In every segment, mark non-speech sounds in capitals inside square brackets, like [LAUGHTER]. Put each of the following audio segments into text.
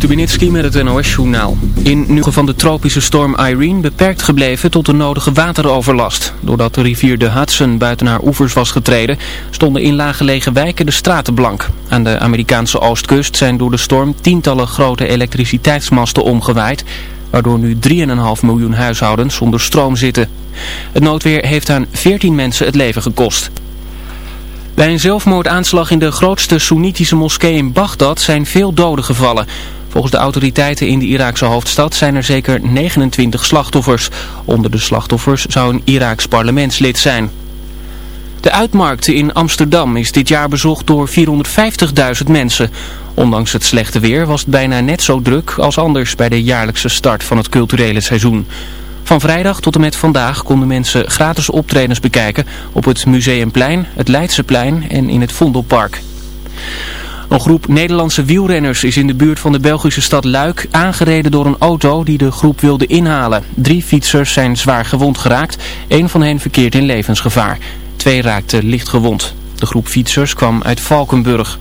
Stubenitski met het NOS-journaal. In nu van de tropische storm Irene beperkt gebleven tot de nodige wateroverlast. Doordat de rivier de Hudson buiten haar oevers was getreden, stonden in lagelegen wijken de straten blank. Aan de Amerikaanse oostkust zijn door de storm tientallen grote elektriciteitsmasten omgewaaid, waardoor nu 3,5 miljoen huishoudens zonder stroom zitten. Het noodweer heeft aan 14 mensen het leven gekost. Bij een zelfmoordaanslag in de grootste Soenitische moskee in Bagdad zijn veel doden gevallen. Volgens de autoriteiten in de Iraakse hoofdstad zijn er zeker 29 slachtoffers. Onder de slachtoffers zou een Iraaks parlementslid zijn. De uitmarkten in Amsterdam is dit jaar bezocht door 450.000 mensen. Ondanks het slechte weer was het bijna net zo druk als anders bij de jaarlijkse start van het culturele seizoen. Van vrijdag tot en met vandaag konden mensen gratis optredens bekijken op het Museumplein, het Leidseplein en in het Vondelpark. Een groep Nederlandse wielrenners is in de buurt van de Belgische stad Luik aangereden door een auto die de groep wilde inhalen. Drie fietsers zijn zwaar gewond geraakt, één van hen verkeert in levensgevaar. Twee raakten licht gewond. De groep fietsers kwam uit Valkenburg.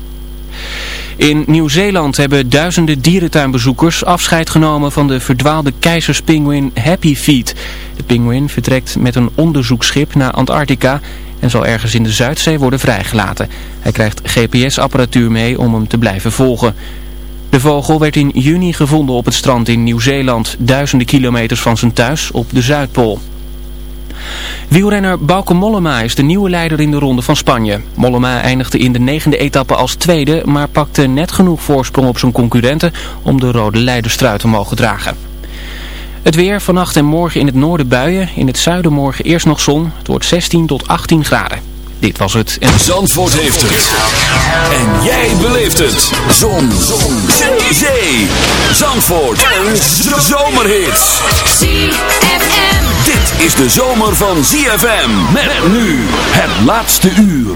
In Nieuw-Zeeland hebben duizenden dierentuinbezoekers afscheid genomen van de verdwaalde keizerspinguïn Happy Feet. De pinguïn vertrekt met een onderzoeksschip naar Antarctica en zal ergens in de Zuidzee worden vrijgelaten. Hij krijgt GPS-apparatuur mee om hem te blijven volgen. De vogel werd in juni gevonden op het strand in Nieuw-Zeeland, duizenden kilometers van zijn thuis op de Zuidpool. Wielrenner Bauke Mollema is de nieuwe leider in de Ronde van Spanje. Mollema eindigde in de negende etappe als tweede, maar pakte net genoeg voorsprong op zijn concurrenten om de rode leiderstrui te mogen dragen. Het weer vannacht en morgen in het noorden buien, in het zuiden morgen eerst nog zon. Het wordt 16 tot 18 graden. Dit was het. En... Zandvoort heeft het. En jij beleeft het. Zon. zon. Zee. Zee. Zandvoort. En zomerhits. ZFM. Dit is de zomer van ZFM. Met nu het laatste uur.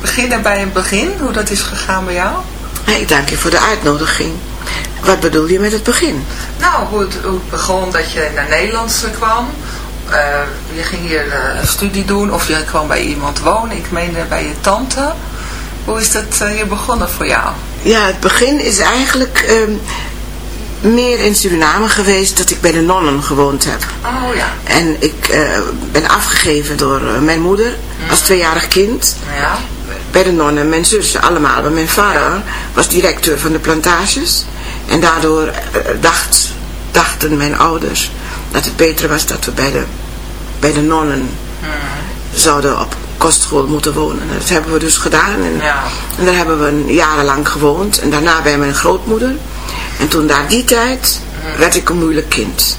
beginnen bij een begin, hoe dat is gegaan bij jou? Ik dank je voor de uitnodiging. Wat bedoel je met het begin? Nou, hoe het, hoe het begon dat je naar Nederland kwam. Uh, je ging hier uh, een studie doen of je kwam bij iemand wonen. Ik meende bij je tante. Hoe is dat uh, hier begonnen voor jou? Ja, het begin is eigenlijk ehm, meer in Suriname geweest dat ik bij de nonnen gewoond heb. Oh ja. En ik ben afgegeven door mijn moeder als tweejarig kind. Ja. Bij de nonnen, mijn zussen allemaal. Maar mijn vader was directeur van de plantages. En daardoor dacht, dachten mijn ouders dat het beter was dat we bij de, bij de nonnen zouden op kostschool moeten wonen. Dat hebben we dus gedaan. En, ja. en daar hebben we jarenlang gewoond. En daarna bij mijn grootmoeder. En toen daar die tijd werd ik een moeilijk kind.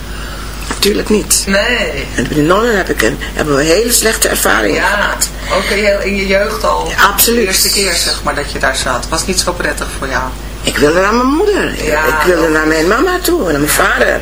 Natuurlijk niet. Nee. En bij de nonnen heb ik een, hebben we hele slechte ervaringen ja, gehad. ook in, in je jeugd al. Ja, absoluut. De eerste keer zeg maar dat je daar zat. Was niet zo prettig voor jou? Ik wilde naar mijn moeder. Ja, ik wilde naar mijn mama toe en naar mijn vader.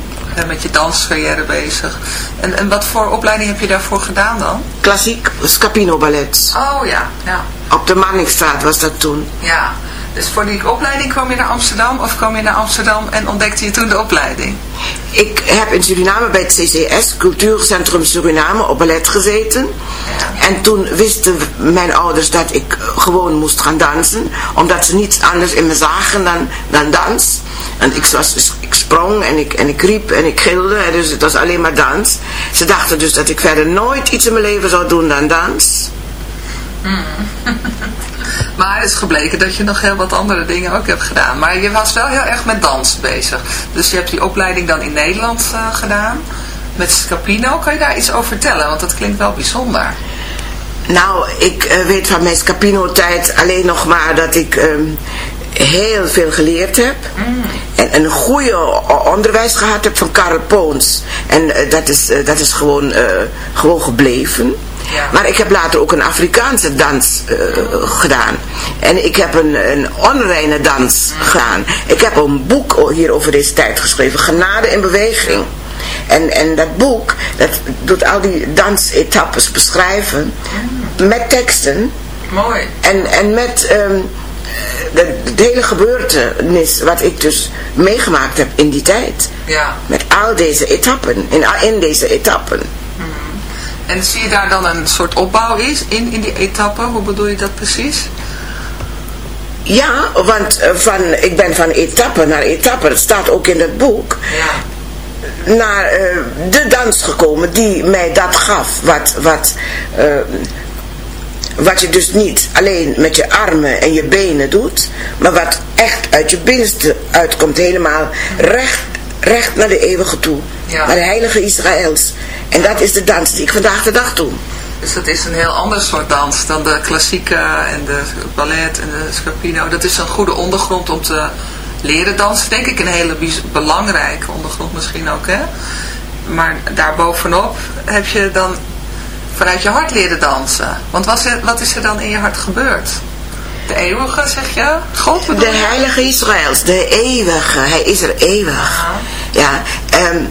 met je danscarrière bezig. En, en wat voor opleiding heb je daarvoor gedaan dan? Klassiek Scapino Ballet. Oh ja, ja. Op de Manningstraat was dat toen. Ja, dus voor die opleiding kwam je naar Amsterdam of kwam je naar Amsterdam en ontdekte je toen de opleiding? Ik heb in Suriname bij het CCS, Cultuurcentrum Suriname, op ballet gezeten. Ja. En toen wisten mijn ouders dat ik gewoon moest gaan dansen, omdat ze niets anders in me zagen dan, dan dans. En ik, was, ik sprong en ik, en ik riep en ik gilde, dus het was alleen maar dans. Ze dachten dus dat ik verder nooit iets in mijn leven zou doen dan dans. Mm. [LAUGHS] maar het is gebleken dat je nog heel wat andere dingen ook hebt gedaan. Maar je was wel heel erg met dans bezig. Dus je hebt die opleiding dan in Nederland uh, gedaan. Met Scapino. Kan je daar iets over vertellen? Want dat klinkt wel bijzonder. Nou, ik uh, weet van mijn Scapino-tijd alleen nog maar dat ik... Um, heel veel geleerd heb. Mm. En een goede onderwijs gehad heb van Karel Poons. En uh, dat, is, uh, dat is gewoon, uh, gewoon gebleven. Maar ik heb later ook een Afrikaanse dans gedaan. En ik heb een, een onreine dans gedaan. Ik heb een boek hier over deze tijd geschreven. Genade in beweging. En, en dat boek, dat doet al die dansetappes beschrijven. Met teksten. Mooi. En, en met... Um, de, de, hele gebeurtenis wat ik dus meegemaakt heb in die tijd. Ja. Met al deze etappen, in, in deze etappen. En zie je daar dan een soort opbouw is in, in die etappen? Hoe bedoel je dat precies? Ja, want eh, van, ik ben van etappe naar etappe, het staat ook in het boek, Ja. naar eh, de dans gekomen die mij dat gaf. Wat, wat, eh, wat je dus niet alleen met je armen en je benen doet, maar wat echt uit je binnenste uitkomt, helemaal recht, recht naar de eeuwige toe. Ja. Naar de heilige Israëls. En dat is de dans die ik vandaag de dag doe. Dus dat is een heel ander soort dans dan de klassieke en de ballet en de scapino. Dat is een goede ondergrond om te leren dansen, denk ik. Een hele belangrijke ondergrond misschien ook, hè. Maar daarbovenop heb je dan vanuit je hart leren dansen. Want wat is er dan in je hart gebeurd? De eeuwige, zeg je? God bedoel De heilige Israëls, de eeuwige, hij is er eeuwig. Ja, ehm,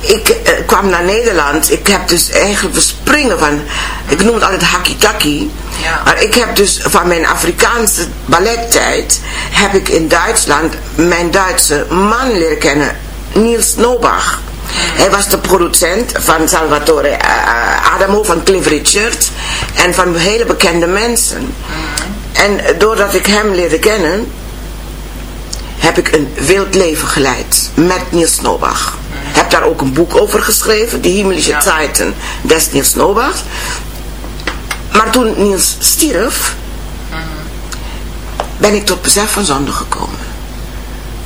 ik eh, kwam naar Nederland, ik heb dus eigenlijk verspringen van, ik noem het altijd hakitaki. Ja. Maar ik heb dus van mijn Afrikaanse ballettijd, heb ik in Duitsland mijn Duitse man leren kennen, Niels Nobach. Hij was de producent van Salvatore eh, Adamo, van Cliff Richard en van hele bekende mensen. En doordat ik hem leerde kennen, heb ik een wild leven geleid met Niels Nobach. Heb daar ook een boek over geschreven, Die Himmlische Ja. Zeiten des Niels Nobach. Maar toen Niels stierf, ben ik tot besef van zonde gekomen.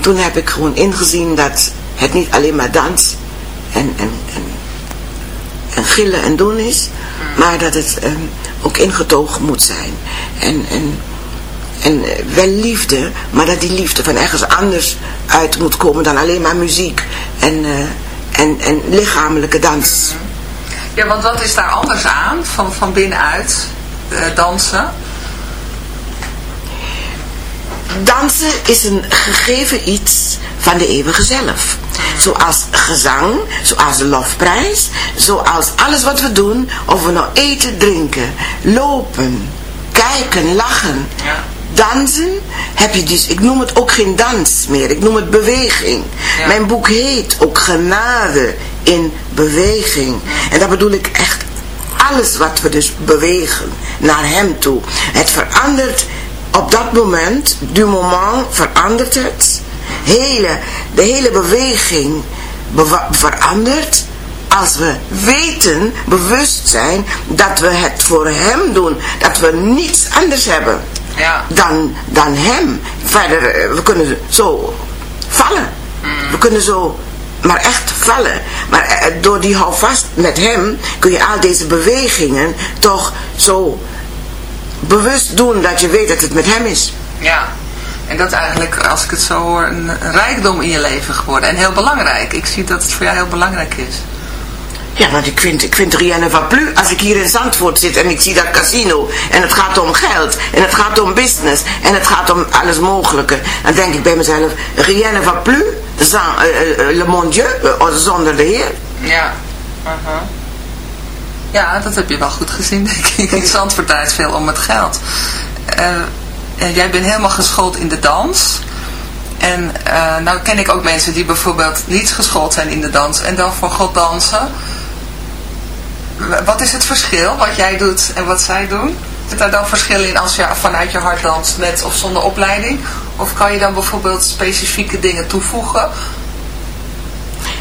Toen heb ik gewoon ingezien dat het niet alleen maar dans en, en, en, en gillen en doen is, maar dat het ehm, ook ingetogen moet zijn. En, en, en eh, wel liefde, maar dat die liefde van ergens anders uit moet komen dan alleen maar muziek en, eh, en, en lichamelijke dans. Ja, want wat is daar anders aan, van, van binnenuit, eh, dansen? Dansen is een gegeven iets van de eeuwige zelf. Zoals gezang, zoals de lofprijs, zoals alles wat we doen, of we nou eten, drinken, lopen, kijken, lachen. Dansen heb je dus, ik noem het ook geen dans meer, ik noem het beweging. Ja. Mijn boek heet ook Genade in Beweging. En dat bedoel ik echt alles wat we dus bewegen naar hem toe. Het verandert op dat moment, du moment verandert het. Hele, de hele beweging verandert als we weten, bewust zijn, dat we het voor hem doen. Dat we niets anders hebben Ja. dan, dan hem. Verder, eh, we kunnen zo vallen. We kunnen zo maar echt vallen. Maar eh, door die houvast met hem kun je al deze bewegingen toch zo bewust doen dat je weet dat het met hem is. Ja, en dat is eigenlijk, als ik het zo hoor, een, een rijkdom in je leven geworden. En heel belangrijk. Ik zie dat het voor jou heel belangrijk is. Ja, want ik vind, ik vind Rienne van Plu, als ik hier in Zandvoort zit en ik zie dat casino en het gaat om geld en het gaat om business en het gaat om alles mogelijke, dan denk ik bij mezelf, Rienne van Plu, sans, eh, eh, le mon Dieu, eh, zonder de Heer. Ja. aha. Ja, dat heb je wel goed gezien, denk ik. [LAUGHS] In Zandvoort draait veel om het geld. En jij bent helemaal geschoold in de dans. En eh, nou ken ik ook mensen die bijvoorbeeld niet geschoold zijn in de dans en dan voor God dansen. Wat is het verschil wat jij doet en wat zij doen? Zit daar dan verschil in als je vanuit je hart danst met of zonder opleiding? Of kan je dan bijvoorbeeld specifieke dingen toevoegen?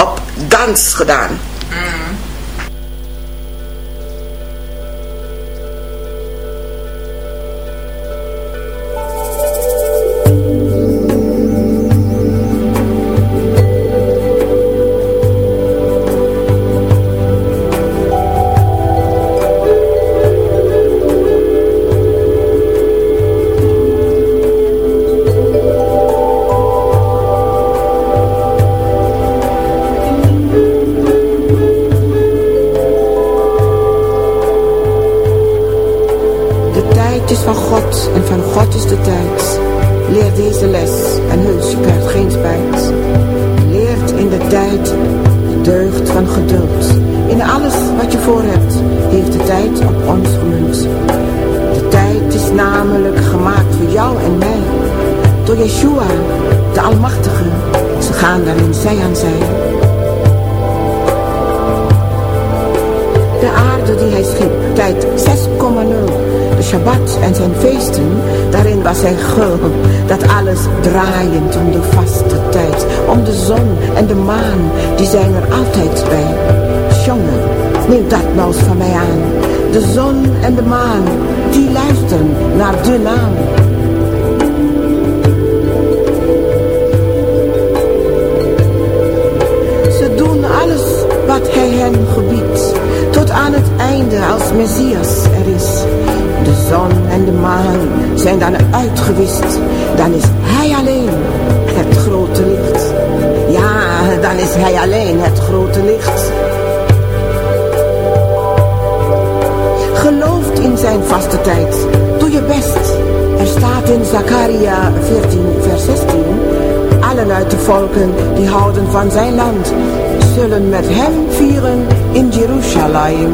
op dans gedaan. En van God is de tijd. Leer deze les en heus, je krijgt geen spijt. Leert in de tijd de deugd van geduld. In alles wat je voor hebt, heeft de tijd op ons gemunt. De tijd is namelijk gemaakt voor jou en mij. Door Yeshua, de Almachtige. Ze gaan daarin zij aan zij. De aarde die hij schiep, tijd 6,0. De Shabbat en zijn feesten, daarin was hij gul. Dat alles draaiend om de vaste tijd. Om de zon en de maan, die zijn er altijd bij. Jongen, neem dat nou eens van mij aan. De zon en de maan, die luisteren naar de naam. Ze doen alles wat hij hen gebiedt. Tot aan het einde als Messias er is. De zon en de maan zijn dan uitgewist. Dan is hij alleen het grote licht. Ja, dan is hij alleen het grote licht. Gelooft in zijn vaste tijd. Doe je best. Er staat in Zakaria 14 vers 16. Allen uit de volken die houden van zijn land zullen met hem vieren in Jeruzalem.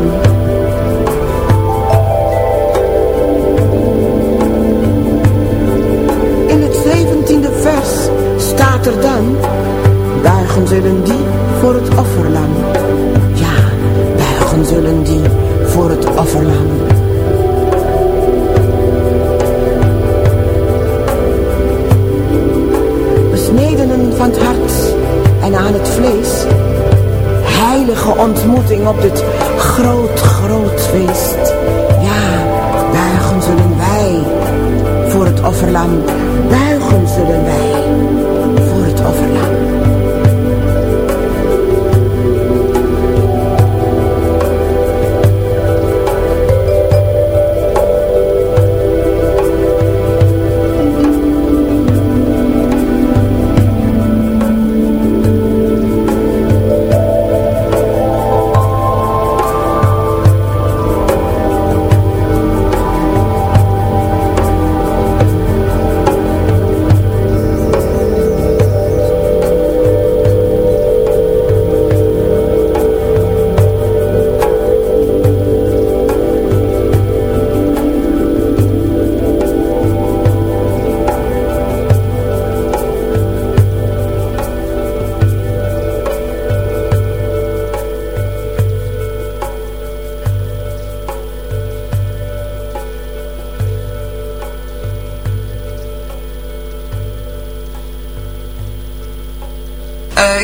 In het zeventiende vers staat er dan, buigen zullen die voor het offerlam. Ja, buigen zullen die voor het offerlam. Besnedenen van het hart en aan het vlees heilige ontmoeting op dit groot, groot feest. Ja, buigen zullen wij voor het offerlam. Buigen zullen wij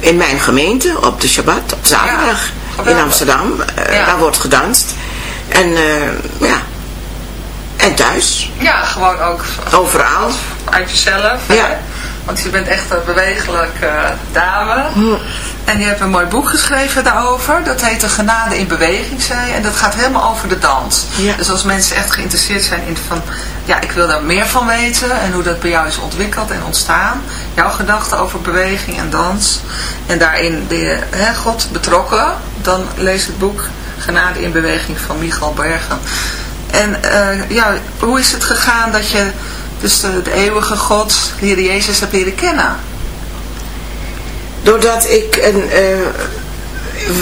In mijn gemeente op de Shabbat, op zaterdag ja, in Amsterdam. Uh, ja. Daar wordt gedanst. En uh, ja, en thuis. Ja, gewoon ook. Overal. Uit jezelf. Ja. Hè? Want je bent echt een bewegelijke dame. Hm. En je hebt een mooi boek geschreven daarover. Dat heet De Genade in Beweging, zei je. En dat gaat helemaal over de dans. Ja. Dus als mensen echt geïnteresseerd zijn in van... Ja, ik wil daar meer van weten. En hoe dat bij jou is ontwikkeld en ontstaan. Jouw gedachten over beweging en dans. En daarin de hè, God betrokken. Dan lees het boek Genade in Beweging van Michael Bergen. En uh, ja, hoe is het gegaan dat je dus de, de eeuwige God, de Heer Jezus, hebt leren kennen? Doordat ik een uh,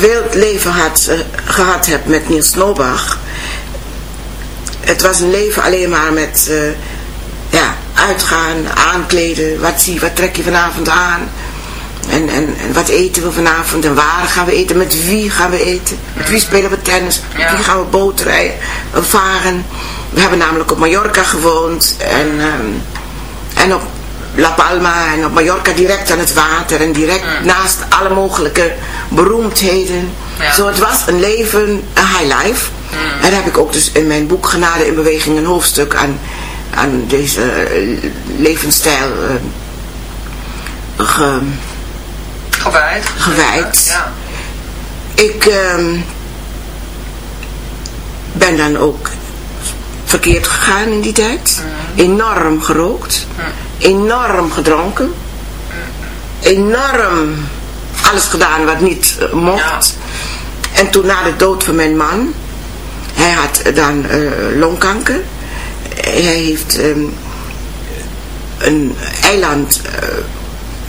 wild leven had, uh, gehad heb met Niels Nobach. Het was een leven alleen maar met uh, ja, uitgaan, aankleden. Wat zie wat trek je vanavond aan? En, en, en wat eten we vanavond? En waar gaan we eten? Met wie gaan we eten? Met wie spelen we tennis? Met wie gaan we bootrijden? Varen. We hebben namelijk op Mallorca gewoond. En, um, en op La Palma en op Mallorca direct aan het water. En direct naast alle mogelijke beroemdheden. Ja. Zo, het was een leven, een high life. En daar heb ik ook dus in mijn boek Genade in Beweging een hoofdstuk aan aan deze eh, levensstijl eh, ge- Gewijd. Gewijd. Ja. ik ehm, ben dan ook verkeerd gegaan in die tijd. Enorm gerookt. Enorm gedronken. Enorm alles gedaan wat niet eh, mocht. En toen na de dood van mijn man, hij had dan eh, longkanker. Hij heeft ehm, een eiland eh,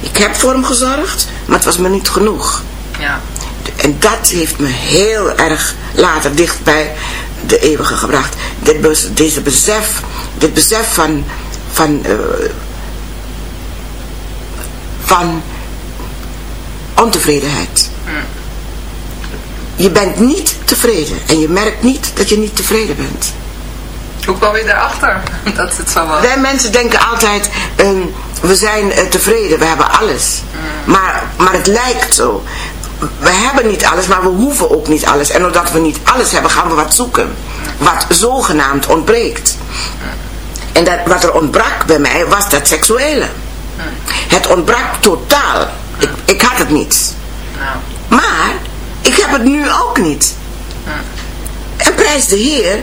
Ik heb voor hem gezorgd, maar het was me niet genoeg. Ja. En dat heeft me heel erg later dicht bij de eeuwige gebracht. Dit, deze besef, dit besef van, van, eh, van ontevredenheid. Je bent niet tevreden en je merkt niet dat je niet tevreden bent. Hoe kwam je daarachter [LAUGHS] dat het zo was? Wij mensen denken altijd, ehm, we zijn eh, tevreden, we hebben alles. Maar, maar het lijkt zo. We hebben niet alles, maar we hoeven ook niet alles. En doordat we niet alles hebben, gaan we wat zoeken. Wat zogenaamd ontbreekt. En dat, wat er ontbrak bij mij, was dat seksuele. Het ontbrak totaal. Ik, ik had het niet. Nou, Maar, ik heb het nu ook niet. En prijs de Heer,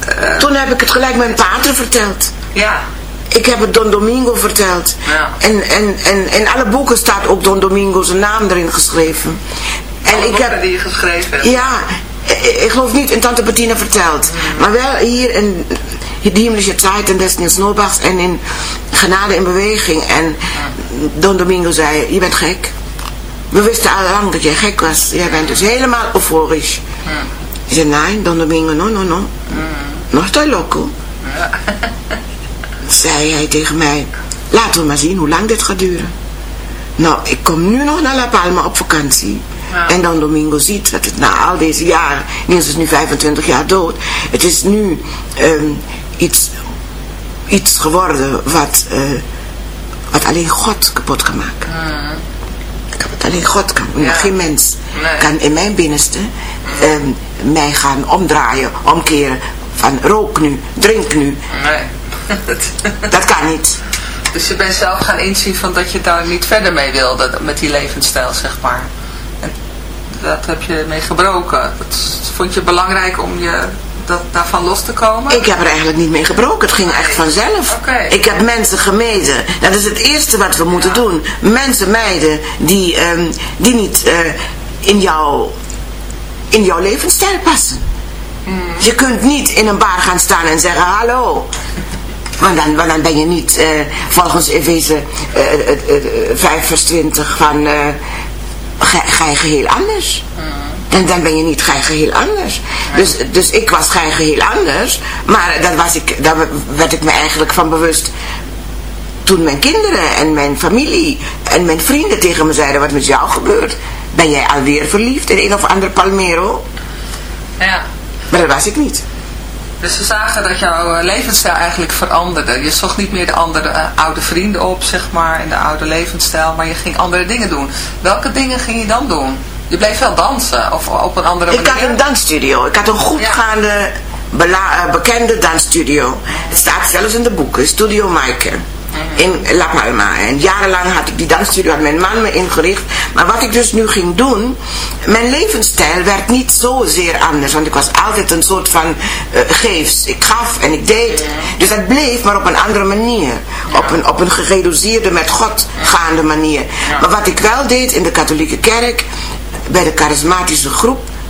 eh, Toen heb ik het gelijk mijn pater verteld. ja, Ik heb het Don Domingo verteld. Ja. En, en, en in alle boeken staat ook Don Domingo zijn naam erin geschreven. En alle ik heb, die je geschreven hebt. ja, ik, ik geloof niet in Tante Bettina verteld. Maar wel hier in Die Himmlische Tijd en des Niels Nobachs en in Genade in Beweging. En Don Domingo zei, je bent gek. We wisten al lang dat jij gek was. Jij bent dus helemaal euforisch. Ik zei, nee, Don Domingo, no, no, no. No estoy loco. Zei hij tegen mij, laten we maar zien hoe lang dit gaat duren. Nou, ik kom nu nog naar La Palma op vakantie. Ja. En dan Domingo ziet dat het na al deze jaren, Niels is nu 25 jaar dood, het is nu ehm, iets iets geworden wat, eh, wat alleen God kapot kan maken. Wat alleen God kan. Ja. Geen mens Nee. kan in mijn binnenste ehm, mij gaan omdraaien, omkeren. Van rook nu, drink nu. Nee. [LAUGHS] Dat kan niet. dus je bent zelf gaan inzien van dat je daar niet verder mee wilde, met die levensstijl, zeg maar. En dat heb je mee gebroken. Dat vond je belangrijk om je dat, daarvan los te komen? Ik heb er eigenlijk niet mee gebroken. Het ging echt vanzelf. Ik heb mensen gemeden. Dat is het eerste wat we moeten doen. Mensen mijden die, ehm, die niet eh, in, jouw, in jouw levensstijl passen. Je kunt niet in een bar gaan staan en zeggen hallo. Want dan, dan ben je niet eh, volgens Efeze eh, eh, eh, eh, 5 vers 20 van... eh, ga, geheel anders. En dan ben je niet gij geheel anders. Dus, dus ik was gij geheel anders. Maar dat was ik, daar werd ik me eigenlijk van bewust. Toen mijn kinderen en mijn familie en mijn vrienden tegen me zeiden wat met jou gebeurt. Ben jij alweer verliefd in een of ander Palmero? Ja. Maar dat was ik niet. Dus ze zagen dat jouw eh, levensstijl eigenlijk veranderde. Je zocht niet meer de andere eh, oude vrienden op, zeg maar, en de oude levensstijl, maar je ging andere dingen doen. Welke dingen ging je dan doen? Je bleef wel dansen, of op een andere Ik manier? had een dansstudio. Ik had een goedgaande, bela- eh, bekende dansstudio. Het staat zelfs in de boeken. Studio Maaike. In La Palma. En jarenlang had ik die dansstudio, had mijn man me ingericht. Maar wat ik dus nu ging doen, mijn levensstijl werd niet zozeer anders. Want ik was altijd een soort van eh, geefs. Ik gaf en ik deed. Dus dat bleef, maar op een andere manier. Op een, op een gereduceerde, met God gaande manier. Maar wat ik wel deed in de katholieke kerk, bij de charismatische groep,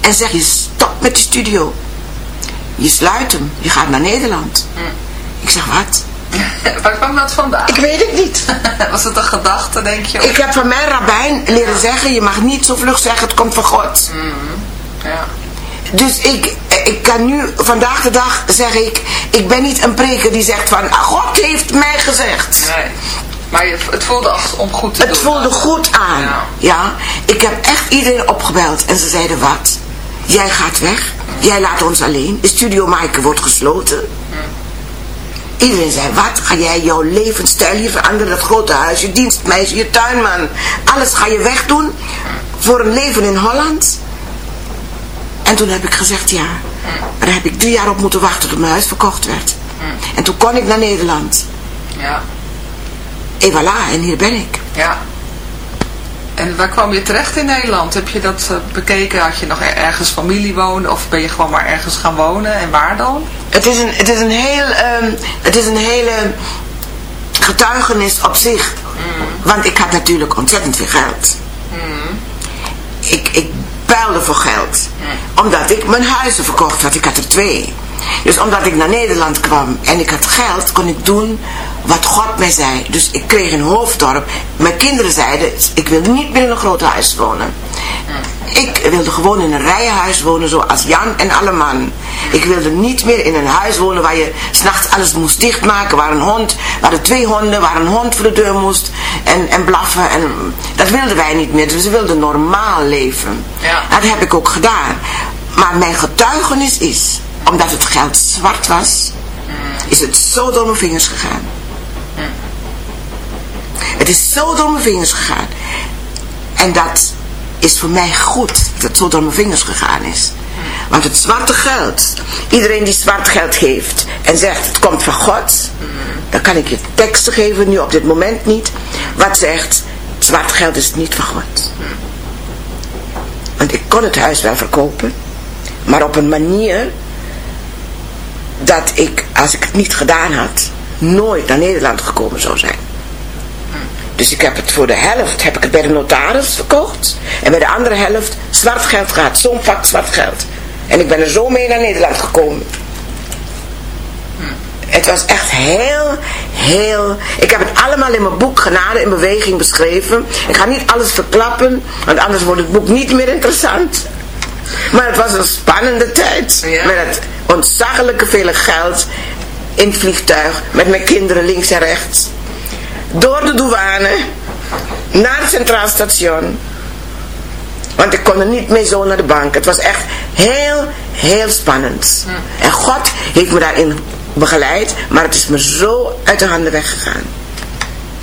en zeg je stop met die studio. Je sluit hem. Je gaat naar Nederland. Ik zeg wat? [LAUGHS] Waar kwam dat vandaan? Ik weet het niet. [LAUGHS] Was het een gedachte, denk je? Ik heb van mijn rabbijn leren zeggen, je mag niet zo vlug zeggen, het komt van God. Ja. Dus ik, ik kan nu, vandaag de dag zeg ik, ik ben niet een preker die zegt van, "Ah, God heeft mij gezegd. Nee. Maar het voelde als om goed te doen. Het voelde goed aan. Ja. Ja. Ik heb echt iedereen opgebeld en ze zeiden wat? Jij gaat weg. Jij laat ons alleen. De studio Maaike wordt gesloten. Iedereen zei, wat? Ga jij jouw levensstijl hier veranderen? Dat grote huis, je dienstmeisje, je tuinman. Alles ga je wegdoen voor een leven in Holland? En toen heb ik gezegd, ja. Daar heb ik drie jaar op moeten wachten tot mijn huis verkocht werd. En toen kon ik naar Nederland. Ja. Et voilà, en hier ben ik. Ja. En waar kwam je terecht in Nederland? Heb je dat eh, bekeken? Had je nog er- ergens familie wonen? Of ben je gewoon maar ergens gaan wonen? En waar dan? Het is een, het is een heel, ehm, het is een hele getuigenis op zich. Want ik had natuurlijk ontzettend veel geld. Ik, ik puilde voor geld. Omdat ik mijn huizen verkocht had. Ik had er twee. Dus omdat ik naar Nederland kwam en ik had geld, kon ik doen wat God mij zei. Dus ik kreeg een hoofddorp. Mijn kinderen zeiden, ik wil niet meer in een groot huis wonen. Ik wilde gewoon in een rijenhuis wonen zoals Jan en alle man. Ik wilde niet meer in een huis wonen waar je s'nachts alles moest dichtmaken. Waar een hond, waar er twee honden, waar een hond voor de deur moest. en, en blaffen. En, dat wilden wij niet meer. Dus we wilden normaal leven. Ja. Dat heb ik ook gedaan. Maar mijn getuigenis is, omdat het geld zwart was, is het zo door mijn vingers gegaan. Het is zo door mijn vingers gegaan. En dat is voor mij goed, dat het zo door mijn vingers gegaan is. Want het zwarte geld, iedereen die zwart geld geeft en zegt het komt van God, dan kan ik je teksten geven, nu op dit moment niet, wat zegt zwart geld is niet van God. Want ik kon het huis wel verkopen, maar op een manier dat ik, als ik het niet gedaan had, nooit naar Nederland gekomen zou zijn. Dus ik heb het voor de helft heb ik het bij de notaris verkocht. En bij de andere helft zwart geld gehad. Zo'n pak zwart geld. En ik ben er zo mee naar Nederland gekomen. Het was echt heel, heel... Ik heb het allemaal in mijn boek Genade in Beweging beschreven. Ik ga niet alles verklappen, want anders wordt het boek niet meer interessant. Maar het was een spannende tijd. Ja. Met het ontzaglijke vele geld in het vliegtuig. Met mijn kinderen links en rechts. Door de douane. Naar het Centraal Station. Want ik kon er niet mee zo naar de bank. Het was echt heel, heel spannend. En God heeft me daarin begeleid. Maar het is me zo uit de handen weggegaan.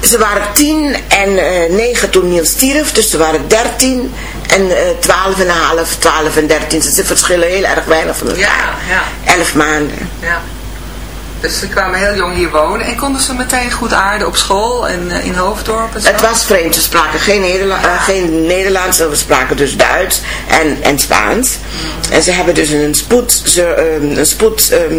Ze waren tien en eh, negen toen Niels stierf, dus ze waren dertien en eh, twaalf en een half, twaalf en dertien. Ze verschillen heel erg weinig van elkaar. Ja, ja. Elf maanden. Ja. Dus ze kwamen heel jong hier wonen en konden ze meteen goed aarden op school en eh, in Hoofddorp en zo? Het was vreemd, ze spraken geen, Nederla geen Nederlands, we spraken dus Duits en, en Spaans. En ze hebben dus een spoed, ze, ehm, een spoed ehm,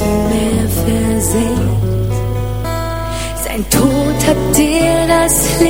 Meer versenkt. Sein Tod hat dir das Leben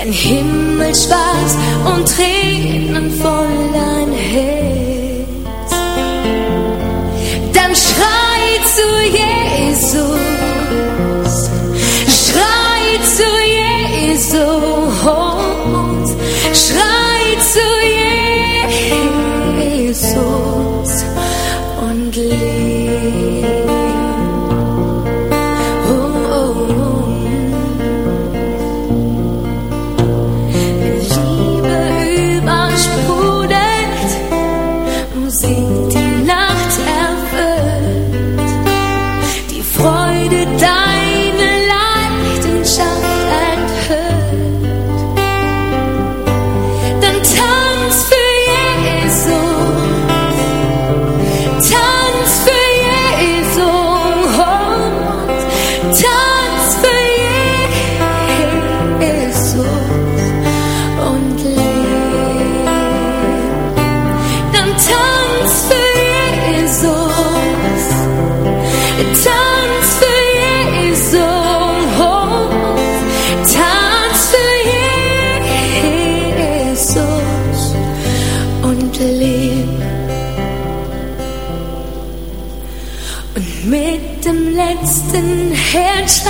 denn himmelschwarz und Tränen voll ein Herz. Dann schrei zu Jesus. Hands.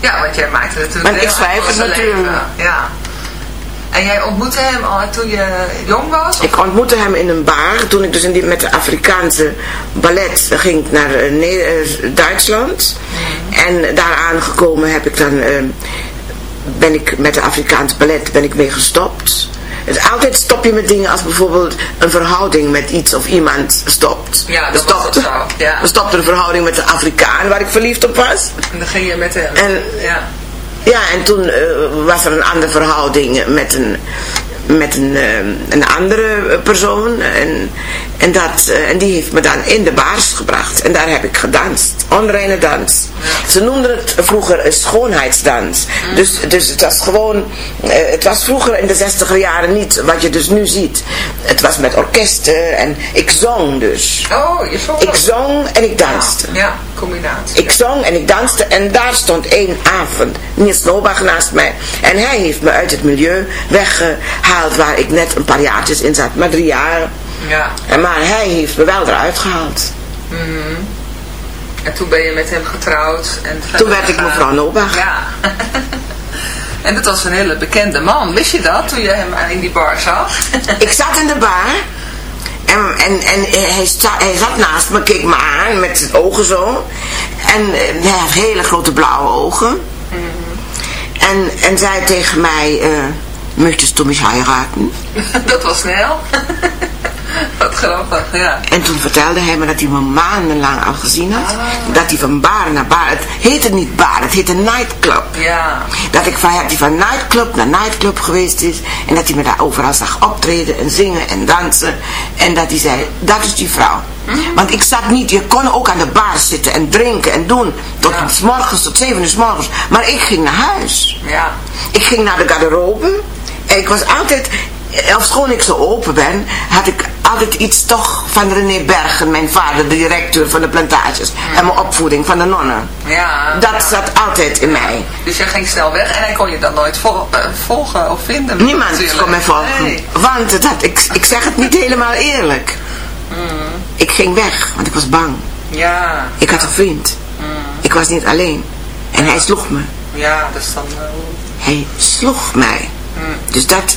Ja, want jij maakte natuurlijk Want ik schrijf het natuurlijk. Ja. En jij ontmoette hem al toen je jong was? Of- Ik ontmoette hem in een bar toen ik dus in die, met de Afrikaanse ballet ging naar eh, eh, Duitsland. En daar aangekomen heb ik dan, eh, ben ik met de Afrikaanse ballet ben ik mee gestopt. Dus altijd stop je met dingen als bijvoorbeeld een verhouding met iets of iemand stopt. Ja, dat was stopten- het zo, ja. We stopten een verhouding met de Afrikaan waar ik verliefd op was. En dan ging je met hem. En- ja. Ja, en toen eh, was er een andere verhouding met een, met een, eh, een andere persoon. En, en, dat, eh, en die heeft me dan in de baars gebracht. En daar heb ik gedanst. Onreine dans. Ze noemden het vroeger een schoonheidsdans. Dus, dus het was gewoon... eh, het was vroeger in de zestiger jaren niet wat je dus nu ziet. Het was met orkesten en ik zong dus. Oh, je zong Ik zong en ik danste. Ja, combinatie. Ik zong en ik danste en daar stond één avond Niels Nobach naast mij. En hij heeft me uit het milieu weggehaald waar ik net een paar jaartjes in zat, maar drie jaar. Ja. En maar hij heeft me wel eruit gehaald. En toen ben je met hem getrouwd. En Toen werd ik mevrouw Nobach. Ja. [LAUGHS] en dat was een hele bekende man. Wist je dat toen je hem in die bar zag? [LAUGHS] Ik zat in de bar en, en, en hij, sta, hij zat naast me, keek me aan met zijn ogen zo. En eh, hij had hele grote blauwe ogen. En, en zei tegen mij, eh möchtest du mich heiraten? dat was snel. [LAUGHS] [LAUGHS] Wat grappig, ja. En toen vertelde hij me dat hij me maandenlang al gezien had. Ah. Dat hij van bar naar bar, het heette niet bar, het heette nightclub. Ja. Dat ik van, dat hij van nightclub naar nightclub geweest is. En dat hij me daar overal zag optreden en zingen en dansen. En dat hij zei, dat is die vrouw. Hm? Want ik zat niet, je kon ook aan de bar zitten en drinken en doen. Tot Ja. s morgens, tot zeven uur s morgens. Maar ik ging naar huis. Ja. Ik ging naar de garderobe. En ik was altijd, ofschoon ik zo open ben, had ik altijd iets toch van René Bergen, mijn vader, de directeur van de plantages. En mijn opvoeding van de nonnen. Ja. Dat ja. zat altijd in mij. Dus jij ging snel weg en hij kon je dan nooit vol- eh, volgen of vinden? Niemand natuurlijk. kon mij volgen. Nee. Want had, ik, ik zeg het niet helemaal eerlijk. Ik ging weg, want ik was bang. Ja. Ik had een vriend. Ik was niet alleen. En hij sloeg me. Ja, dat is dan... Hij sloeg mij. Dus dat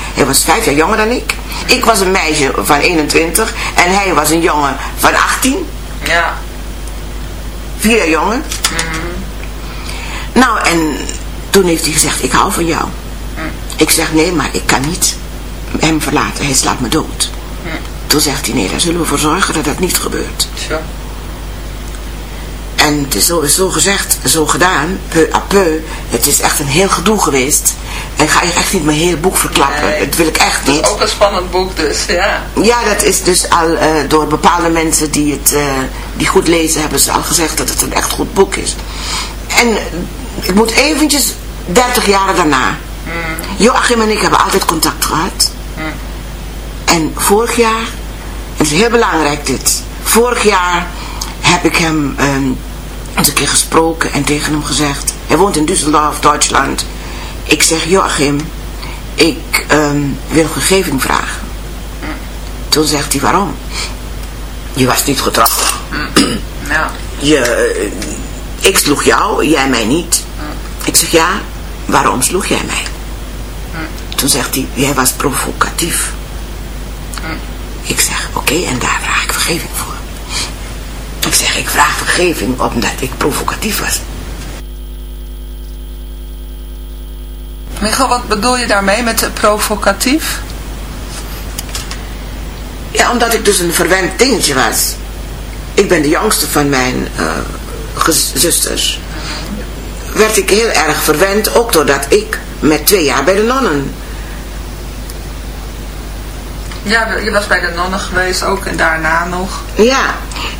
Hij was vijf jaar jonger dan ik. Ik was een meisje van 21 en hij was een jongen van 18. Ja. Vier jaar jonger. Nou, en toen heeft hij gezegd, ik hou van jou. Ik zeg, nee, maar ik kan niet hem verlaten. Hij slaat me dood. Toen zegt hij, nee, daar zullen we voor zorgen dat dat niet gebeurt. Zo. En het is zo, zo gezegd, zo gedaan, peu à peu. Het is echt een heel gedoe geweest. En ik ga je echt niet mijn hele boek verklappen. Nee. Dat wil ik echt Het is niet. ook een spannend boek dus, ja. Ja, dat is dus al eh, door bepaalde mensen die het eh, die goed lezen, hebben ze al gezegd dat het een echt goed boek is. En ik moet eventjes 30 jaar daarna. Joachim en ik hebben altijd contact gehad. En vorig jaar, en het is heel belangrijk dit, vorig jaar heb ik hem ehm, eens een keer gesproken en tegen hem gezegd, hij woont in Düsseldorf, Duitsland. Ik zeg, Joachim, ik ehm, wil vergeving vragen. Toen zegt hij, waarom? Je was niet getrouwd. Ja. Je, eh, ik sloeg jou, jij mij niet. Ik zeg, ja, waarom sloeg jij mij? Toen zegt hij, jij was provocatief. Ik zeg, oké, en daar vraag ik vergeving voor. Ik zeg, ik vraag vergeving omdat ik provocatief was. Michel, wat bedoel je daarmee met provocatief? Ja, omdat ik dus een verwend dingetje was. Ik ben de jongste van mijn gez- zusters. Werd ik heel erg verwend, ook doordat ik met twee jaar bij de nonnen. Ja, je was bij de nonnen geweest ook en daarna nog. Ja,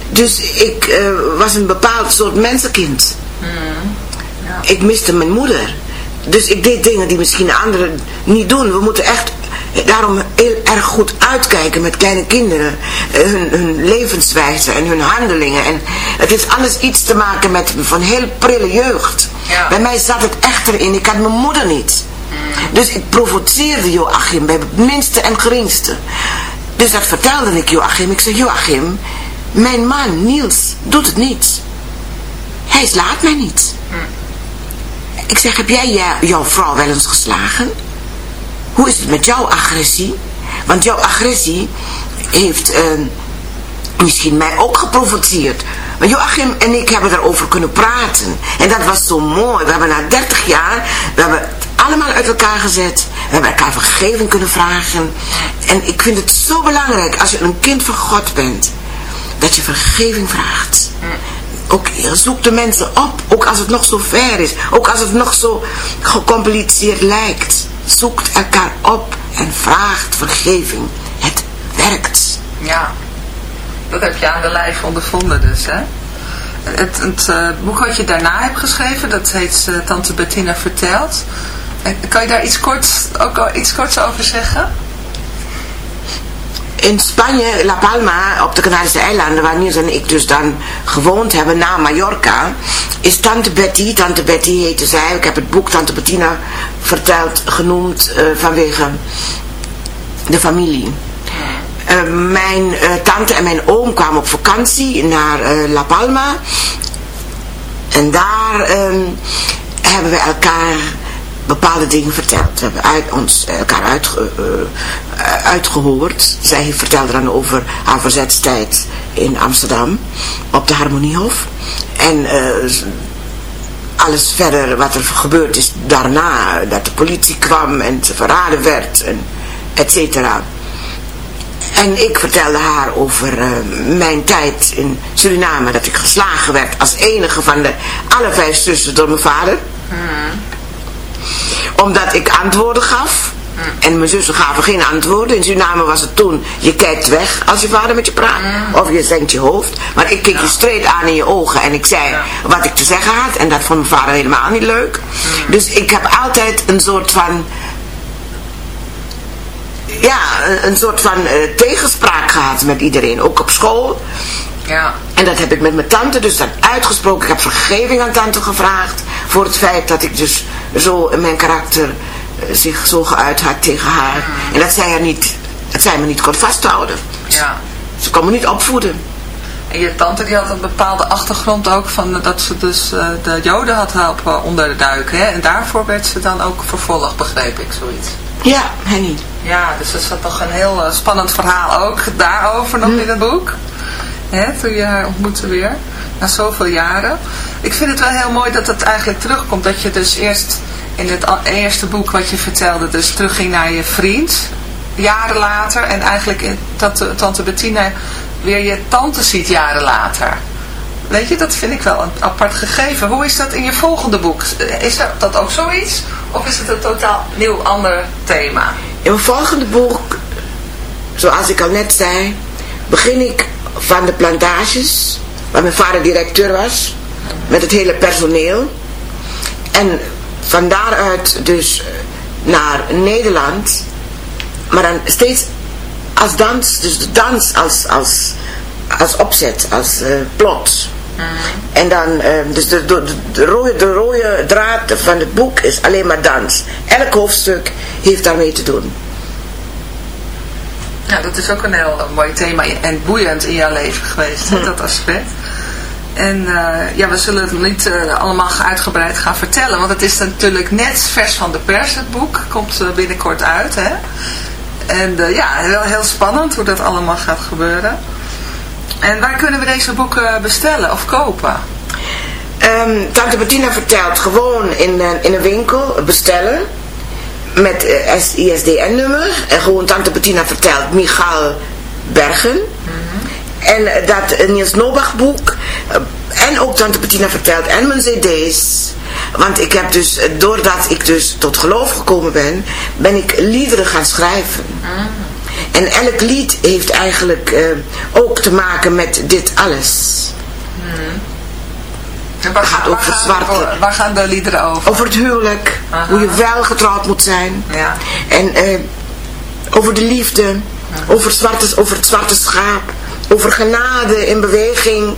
dus ik eh, was een bepaald soort mensenkind. Ja. Ik miste mijn moeder. Dus ik deed dingen die misschien anderen niet doen. We moeten echt daarom heel erg goed uitkijken met kleine kinderen. Eh, Hun, hun levenswijze en hun handelingen. En het heeft alles iets te maken met van heel prille jeugd. Ja. Bij mij zat het echt erin. Ik had mijn moeder niet. Dus ik provoceerde Joachim bij het minste en geringste. Dus dat vertelde ik Joachim. Ik zei, Joachim, mijn man Niels doet het niet. Hij slaat mij niet. Ik zeg, heb jij jou- jouw vrouw wel eens geslagen? Hoe is het met jouw agressie? Want jouw agressie heeft eh, misschien mij ook geprovoceerd. Maar Joachim en ik hebben daarover kunnen praten. En dat was zo mooi. We hebben na 30 jaar, we hebben het allemaal uit elkaar gezet. We hebben elkaar vergeving kunnen vragen. En ik vind het zo belangrijk als je een kind van God bent. Dat je vergeving vraagt. Ook zoek de mensen op, ook als het nog zo ver is. Ook als het nog zo gecompliceerd lijkt. Zoekt elkaar op en vraagt vergeving. Het werkt. Ja. Dat heb je aan de lijf ondervonden dus, hè? Het, het eh, boek wat je daarna hebt geschreven, dat heet eh, Tante Bettina Vertelt. Eh, Kan je daar iets korts, ook al iets korts over zeggen? In Spanje, La Palma, op de Canarische eilanden, waar Niels en ik dus dan gewoond hebben na Mallorca, is Tante Betty, Tante Betty heette zij, ik heb het boek Tante Bettina verteld, genoemd vanwege de familie. Eh, mijn eh, tante en mijn oom kwamen op vakantie naar eh, La Palma. En daar ehm, hebben we elkaar bepaalde dingen verteld. We hebben uit, ons elkaar uitge, eh, uitgehoord. Zij vertelde dan over haar verzetstijd in Amsterdam op de Harmoniehof. En alles verder wat er gebeurd is daarna. Dat de politie kwam en ze verraden werd en et cetera. En ik vertelde haar over eh, mijn tijd in Suriname. Dat ik geslagen werd als enige van de alle vijf zussen door mijn vader. Omdat ik antwoorden gaf. En mijn zussen gaven geen antwoorden. In Suriname was het toen, je kijkt weg als je vader met je praat. Of je zenkt je hoofd. Maar ik keek je streed aan in je ogen en ik zei wat ik te zeggen had. En dat vond mijn vader helemaal niet leuk. Dus ik heb altijd een soort van ja, een, soort van eh, tegenspraak gehad met iedereen, ook op school. Ja. En dat heb ik met mijn tante dus dan uitgesproken. Ik heb vergeving aan tante gevraagd voor het feit dat ik dus zo in mijn karakter eh, zich zo geuit had tegen haar. En dat zij, er niet, dat zij me niet kon vasthouden. Ja. Ze kon me niet opvoeden. En je tante die had een bepaalde achtergrond ook van dat ze dus eh, de joden had helpen onderduiken. Hè? En daarvoor werd ze dan ook vervolgd, begreep ik, zoiets. Ja, Henny. Ja, dus dat zat toch een heel eh, spannend verhaal ook daarover nog in het boek. Hè, toen je haar ontmoette weer, na zoveel jaren. Ik vind het wel heel mooi dat het eigenlijk terugkomt. Dat je dus eerst in het eerste boek wat je vertelde, dus terugging naar je vriend. Jaren later. En eigenlijk in, dat eh, tante Bettina weer je tante ziet jaren later. Weet je, dat vind ik wel een apart gegeven. Hoe is dat in je volgende boek? Is dat, ook zoiets? Of is het een totaal nieuw ander thema? In mijn volgende boek, zoals ik al net zei, begin ik van de plantages, waar mijn vader directeur was, met het hele personeel. En van daaruit dus naar Nederland, maar dan steeds als dans, dus de dans als, als, als opzet, als eh, plot. En dan, eh, dus de, de, de, rode, de rode draad van het boek is alleen maar dans. Elk hoofdstuk heeft daarmee te doen. Ja, dat is ook een heel eh, mooi thema en boeiend in jouw leven geweest, hè, dat aspect. En eh, ja, we zullen het niet eh, allemaal uitgebreid gaan vertellen, want het is natuurlijk net vers van de pers, het boek. Komt binnenkort uit, hè. En ja, wel heel spannend hoe dat allemaal gaat gebeuren. En waar kunnen we deze boeken bestellen of kopen? Ehm, Tante Bettina vertelt gewoon in, een- in een winkel bestellen met eh, ISDN-nummer. En gewoon Tante Bettina vertelt Michael Bergen. En eh, dat eh, Niels Nobach boek. eh, en ook Tante Bettina vertelt en mijn cd's. Want ik heb dus, eh, doordat ik dus tot geloof gekomen ben, ben ik liederen gaan schrijven. En elk lied heeft eigenlijk eh, ook te maken met dit alles. En waar, gaat ook voor gaan, zwarte. waar, waar gaan de liederen over? Over het huwelijk, Aha. hoe je wel getrouwd moet zijn. Ja. En eh, over de liefde, over, zwarte, over het zwarte schaap, over genade in beweging,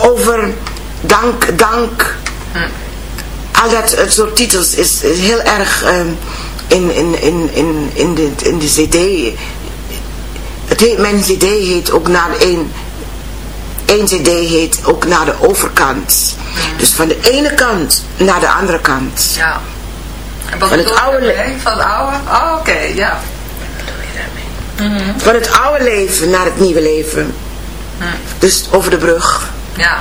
over dank, dank. Al dat soort titels is, is heel erg eh, in, in, in, in, in, de, in de cd. Het heet, mijn cd heet ook naar een Eén cd heet ook naar de overkant. Dus van de ene kant naar de andere kant. Ja. Wat Van het je oude le- daarmee? Van het oude? Oh, oké, ja. Van het oude leven naar het nieuwe leven. Dus over de brug. Ja.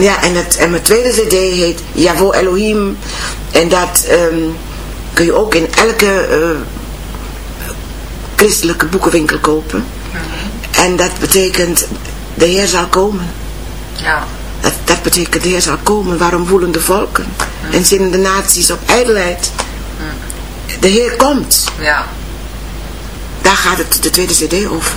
Ja, en, het, en mijn tweede cd heet Javo Elohim. En dat ehm, kun je ook in elke eh, christelijke boekenwinkel kopen. En dat betekent, de Heer zal komen. Ja. Dat, dat betekent, de Heer zal komen. Waarom woelen de volken? En zinnen de naties op ijdelheid. De Heer komt. Ja. Daar gaat het de tweede cd over.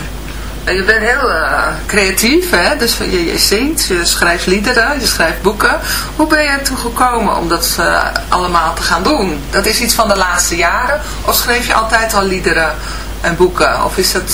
Je bent heel eh, creatief, hè? Dus je, je zingt, je schrijft liederen, je schrijft boeken. Hoe ben je ertoe gekomen om dat eh, allemaal te gaan doen? Dat is iets van de laatste jaren? Of schreef je altijd al liederen en boeken? Of is dat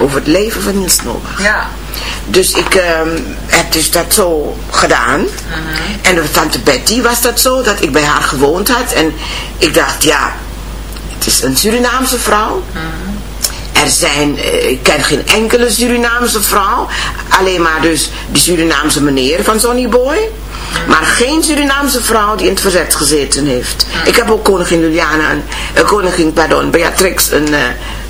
Over het leven van Niels Nobach. Ja. Dus ik ehm, heb dus dat zo gedaan. En de tante Betty was dat zo, dat ik bij haar gewoond had. En ik dacht, ja, het is een Surinaamse vrouw. Er zijn, eh, ik ken geen enkele Surinaamse vrouw. Alleen maar dus de Surinaamse meneer van Sonny Boy. Maar geen Surinaamse vrouw die in het verzet gezeten heeft. Ik heb ook koningin Juliana, een, koningin, pardon, Beatrix een, eh,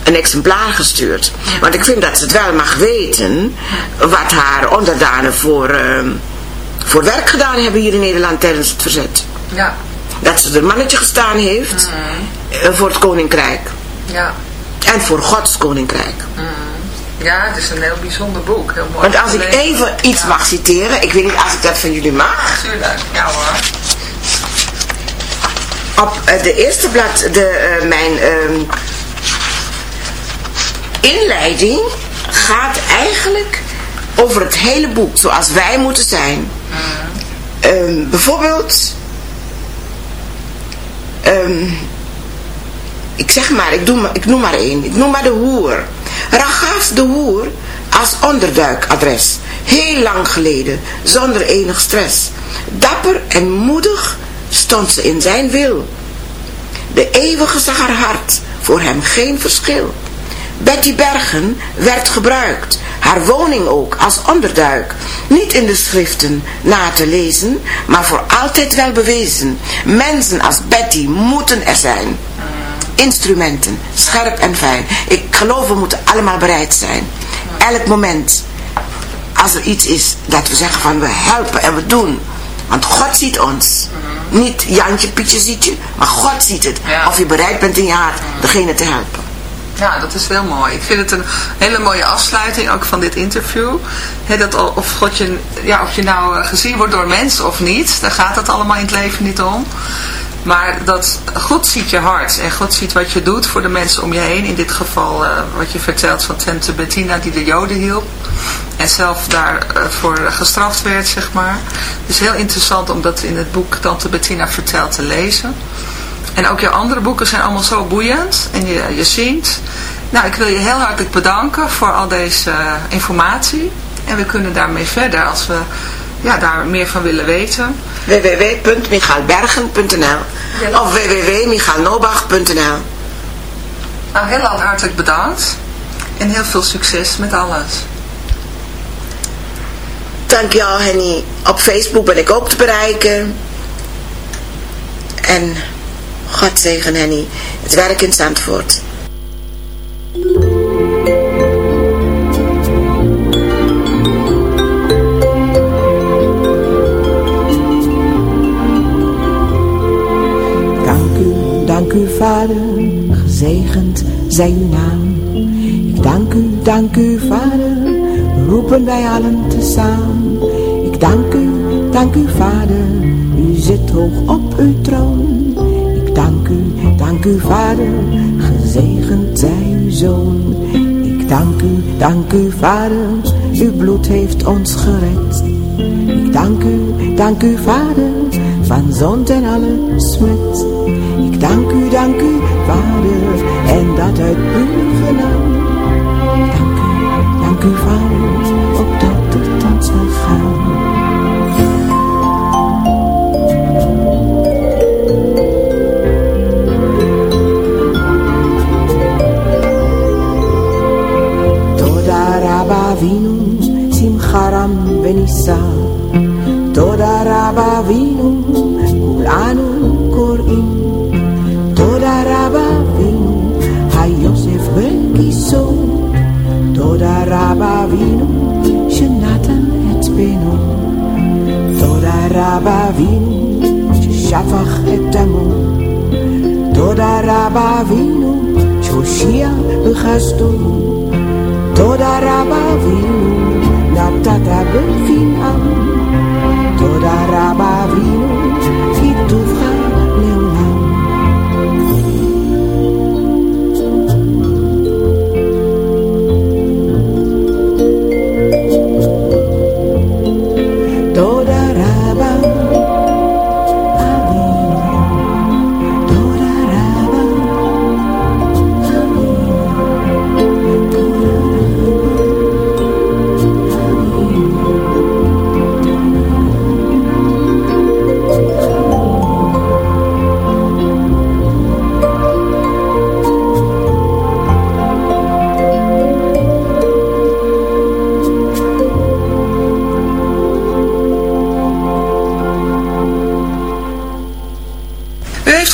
een exemplaar gestuurd. Want ik vind dat ze het wel mag weten wat haar onderdanen voor, ehm, voor werk gedaan hebben hier in Nederland tijdens het verzet. Ja. Dat ze er mannetje gestaan heeft eh, voor het koninkrijk. Ja. En voor Gods koninkrijk. Ja, het is een heel bijzonder boek. Heel mooi. Want als ik even iets Ja, mag citeren, ik weet niet als ik dat van jullie mag. Tuurlijk. Ja hoor. Op eh, de eerste blad, de, eh, mijn ehm, inleiding gaat eigenlijk over het hele boek, zoals wij moeten zijn. Ehm, bijvoorbeeld, ehm, ik zeg maar, ik, doe ik noem maar één, ik noem maar de hoer. Ragaf de hoer als onderduikadres, heel lang geleden, zonder enig stress. Dapper en moedig stond ze in zijn wil. De eeuwige zag haar hart, voor hem geen verschil. Betty Bergen werd gebruikt, haar woning ook als onderduik. Niet in de schriften na te lezen, maar voor altijd wel bewezen. Mensen als Betty moeten er zijn. Instrumenten, scherp en fijn. Ik geloof we moeten allemaal bereid zijn. Elk moment, als er iets is dat we zeggen van we helpen en we doen. Want God ziet ons. Niet Jantje, Pietje ziet je, maar God ziet het. Of je bereid bent in je hart degene te helpen. Ja, dat is heel mooi. Ik vind het een hele mooie afsluiting ook van dit interview. He, dat of, God je, ja, of je nou eh, gezien wordt door mensen of niet, daar gaat het allemaal in het leven niet om. Maar dat God ziet je hart en God ziet wat je doet voor de mensen om je heen. In dit geval eh, wat je vertelt van Tante Bettina die de Joden hielp. En zelf daarvoor gestraft werd, zeg maar. Dus heel interessant om dat in het boek Tante Bettina vertelt te lezen. En ook jouw andere boeken zijn allemaal zo boeiend. En je, je zingt. Nou, ik wil je heel hartelijk bedanken voor al deze eh, informatie. En we kunnen daarmee verder als we ja, daar meer van willen weten. www.michaalbergen.nl of www.michaalnobach.nl Nou, heel hartelijk bedankt. En heel veel succes met alles. Dankjewel Henny. Op Facebook ben ik ook te bereiken. En God zegen Henny. Het werk in Zandvoort. Dank u, dank u vader, gezegend zij uw naam. Ik dank u, dank u vader, roepen wij allen tezamen. Ik dank u, dank u vader, u zit hoog op uw troon. Dank u, vader, gezegend zij uw zoon. Ik dank u, dank u vader, uw bloed heeft ons gered. Ik dank u, dank u vader, van zond en alle smet. Ik dank u, dank u vader, en dat uit puur. Dank u, dank u vader, opdat het ons gaan. Rabba Vinu, Simcharam Benissa. Toda Rabba Vinu, Kulanu Korim. Toda Rabba Vinu, HaYosef Ben Kiso. Toda Rabba Vinu, Shenatan et Benu. Toda Rabba Vinu, Shafach et Damon. Toda Rabba Vinu, Shoshia. Toda Rabba Vinu, Natata Befinam. Toda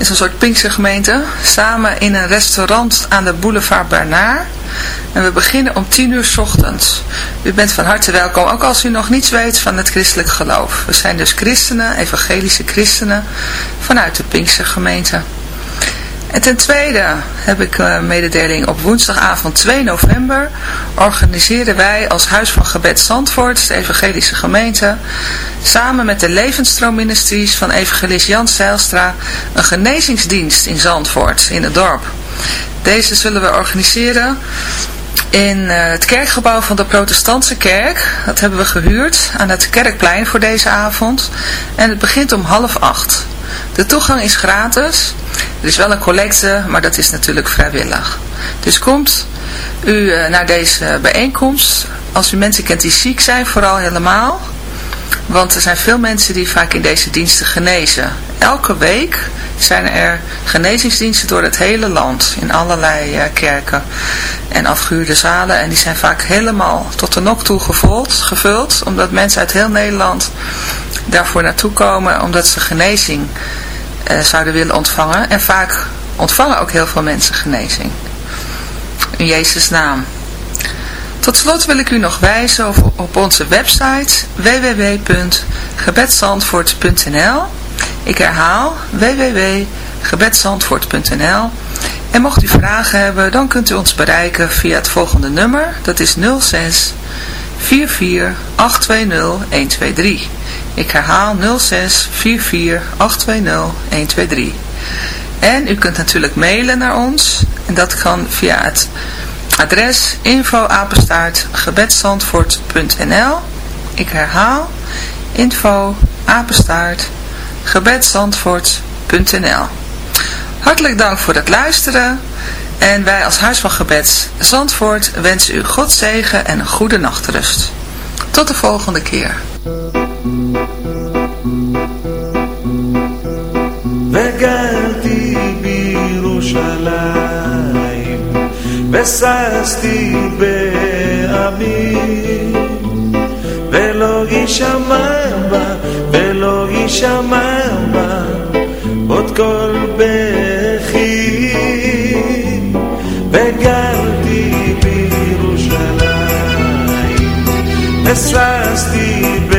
is een soort Pinkstergemeente, samen in een restaurant aan de boulevard Bernard. En we beginnen om 10 uur s ochtends. U bent van harte welkom, ook als u nog niets weet van het christelijk geloof. We zijn dus christenen, evangelische christenen, vanuit de Pinkstergemeente. En ten tweede heb ik een mededeling op woensdagavond 2 november organiseren wij als Huis van Gebed Zandvoort, de evangelische gemeente, samen met de Levensstroomministries van evangelist Jan Zijlstra een genezingsdienst in Zandvoort, in het dorp. Deze zullen we organiseren in eh, het kerkgebouw van de protestantse kerk. Dat hebben we gehuurd aan het kerkplein voor deze avond. En het begint om half acht. De toegang is gratis. Er is wel een collecte, maar dat is natuurlijk vrijwillig. Dus komt u eh, naar deze bijeenkomst. Als u mensen kent die ziek zijn, vooral helemaal. Want er zijn veel mensen die vaak in deze diensten genezen. Elke week zijn er genezingsdiensten door het hele land. In allerlei uh, kerken en afgehuurde zalen. En die zijn vaak helemaal tot de nok toe gevuld, gevuld. Omdat mensen uit heel Nederland daarvoor naartoe komen. Omdat ze genezing uh, zouden willen ontvangen. En vaak ontvangen ook heel veel mensen genezing. In Jezus naam. Tot slot wil ik u nog wijzen op, onze website www.gebedzandvoort.nl Ik herhaal www.gebedzandvoort.nl En mocht u vragen hebben, dan kunt u ons bereiken via het volgende nummer. Dat is 06 44 820 123. Ik herhaal 06 44 820 123. En u kunt natuurlijk mailen naar ons. En dat kan via het adres info Ik herhaal info Hartelijk dank voor het luisteren. En wij als Huis van Gebed Zandvoort wensen u God zegen en een goede nachtrust. Tot de volgende keer. וגרתי בירושלים וששתי בעמי ולא יישמע בה ולא יישמע בה עוד קול בכי וגרתי בירושלים וששתי בעמי